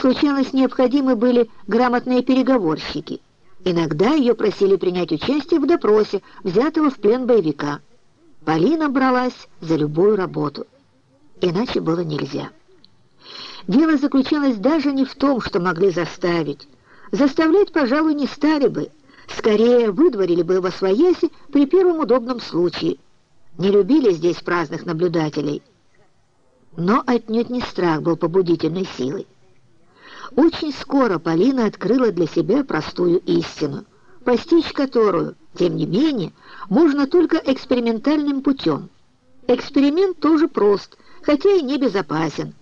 Случалось, необходимы были грамотные переговорщики. Иногда ее просили принять участие в допросе, взятого в плен боевика. Полина бралась за любую работу. Иначе было нельзя. Дело заключалось даже не в том, что могли заставить. Заставлять, пожалуй, не стали бы. Скорее, выдворили бы во свояси при первом удобном случае. Не любили здесь праздных наблюдателей. Но отнюдь не страх был побудительной силой. Очень скоро Полина открыла для себя простую истину, постичь которую, тем не менее, можно только экспериментальным путем. Эксперимент тоже прост, хотя и небезопасен.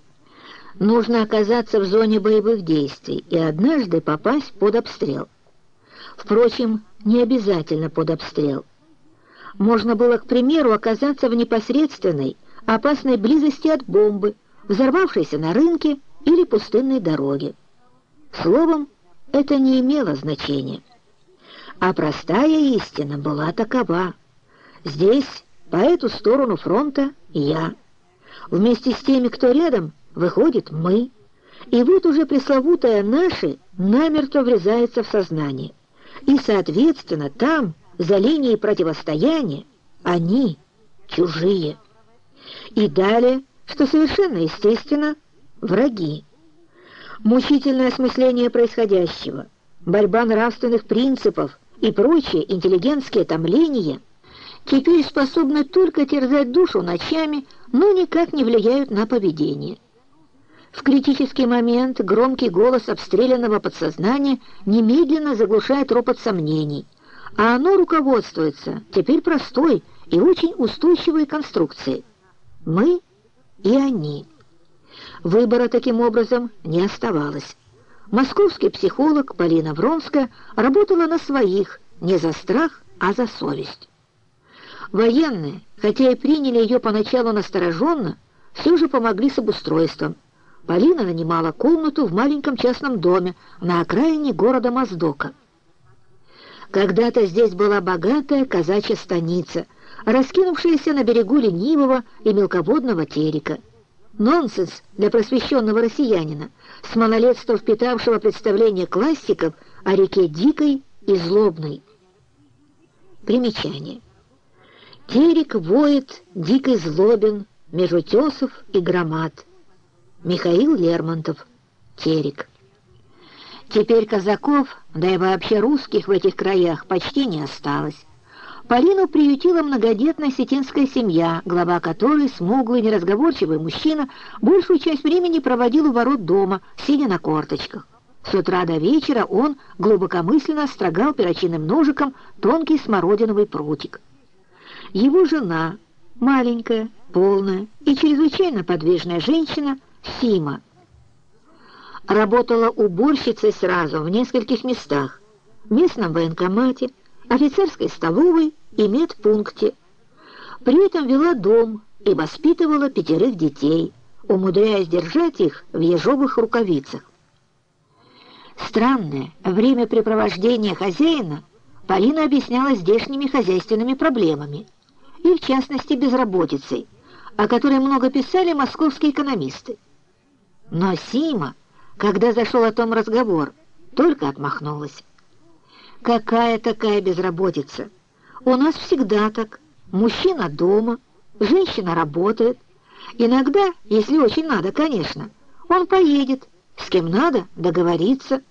Нужно оказаться в зоне боевых действий и однажды попасть под обстрел. Впрочем, не обязательно под обстрел. Можно было, к примеру, оказаться в непосредственной, опасной близости от бомбы, взорвавшейся на рынке или пустынной дороге. Словом, это не имело значения. А простая истина была такова. Здесь, по эту сторону фронта, я. Вместе с теми, кто рядом, выходит мы. И вот уже пресловутое «наши» намертво врезается в сознание. И, соответственно, там, за линией противостояния, они чужие. И далее, что совершенно естественно, враги. Мучительное осмысление происходящего, борьба нравственных принципов и прочие интеллигентские томления теперь способны только терзать душу ночами, но никак не влияют на поведение. В критический момент громкий голос обстрелянного подсознания немедленно заглушает ропот сомнений, а оно руководствуется теперь простой и очень устойчивой конструкцией. Мы и они. Выбора таким образом не оставалось. Московский психолог Полина Вронская работала на своих, не за страх, а за совесть. Военные, хотя и приняли ее поначалу настороженно, все же помогли с обустройством. Полина нанимала комнату в маленьком частном доме на окраине города Моздока. Когда-то здесь была богатая казачья станица, раскинувшаяся на берегу ленивого и мелководного терека. Нонсенс для просвещенного россиянина, с малолетства впитавшего представление классиков о реке Дикой и Злобной. Примечание. Терек воет, дикой злобен, меж утесов и громад. Михаил Лермонтов. Терек. Теперь казаков, да и вообще русских в этих краях почти не осталось. Полину приютила многодетная сетинская семья, глава которой, смуглый, неразговорчивый мужчина, большую часть времени проводил у ворот дома, сидя на корточках. С утра до вечера он глубокомысленно строгал перочинным ножиком тонкий смородиновый прутик. Его жена, маленькая, полная и чрезвычайно подвижная женщина, Сима, работала уборщицей сразу в нескольких местах, в местном военкомате, офицерской столовой и медпункте. При этом вела дом и воспитывала пятерых детей, умудряясь держать их в ежовых рукавицах. Странное времяпрепровождение хозяина Полина объясняла здешними хозяйственными проблемами, и в частности безработицей, о которой много писали московские экономисты. Но Сима, когда зашел о том разговор, только отмахнулась. Какая такая безработица? У нас всегда так. Мужчина дома, женщина работает. Иногда, если очень надо, конечно, он поедет, с кем надо договориться.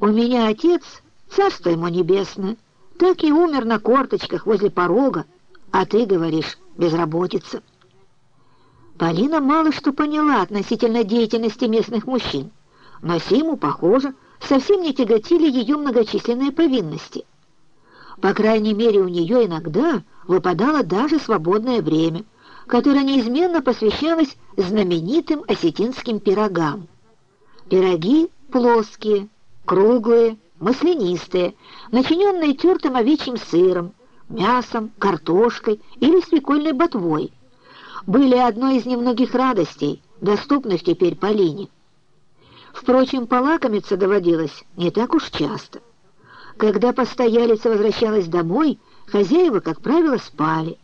У меня отец, царство ему небесное, так и умер на корточках возле порога, а ты говоришь безработица. Полина мало что поняла относительно деятельности местных мужчин, но Симу, похоже, совсем не тяготили ее многочисленные повинности. По крайней мере, у нее иногда выпадало даже свободное время, которое неизменно посвящалось знаменитым осетинским пирогам. Пироги плоские, круглые, маслянистые, начиненные тертым овечьим сыром, мясом, картошкой или свекольной ботвой, были одной из немногих радостей, доступных теперь Полине. Впрочем, полакомиться доводилось не так уж часто. Когда постоялица возвращалась домой, хозяева, как правило, спали.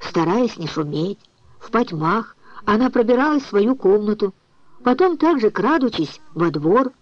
Стараясь не шуметь, в потьмах она пробиралась в свою комнату, Потом также, крадучись, во двор,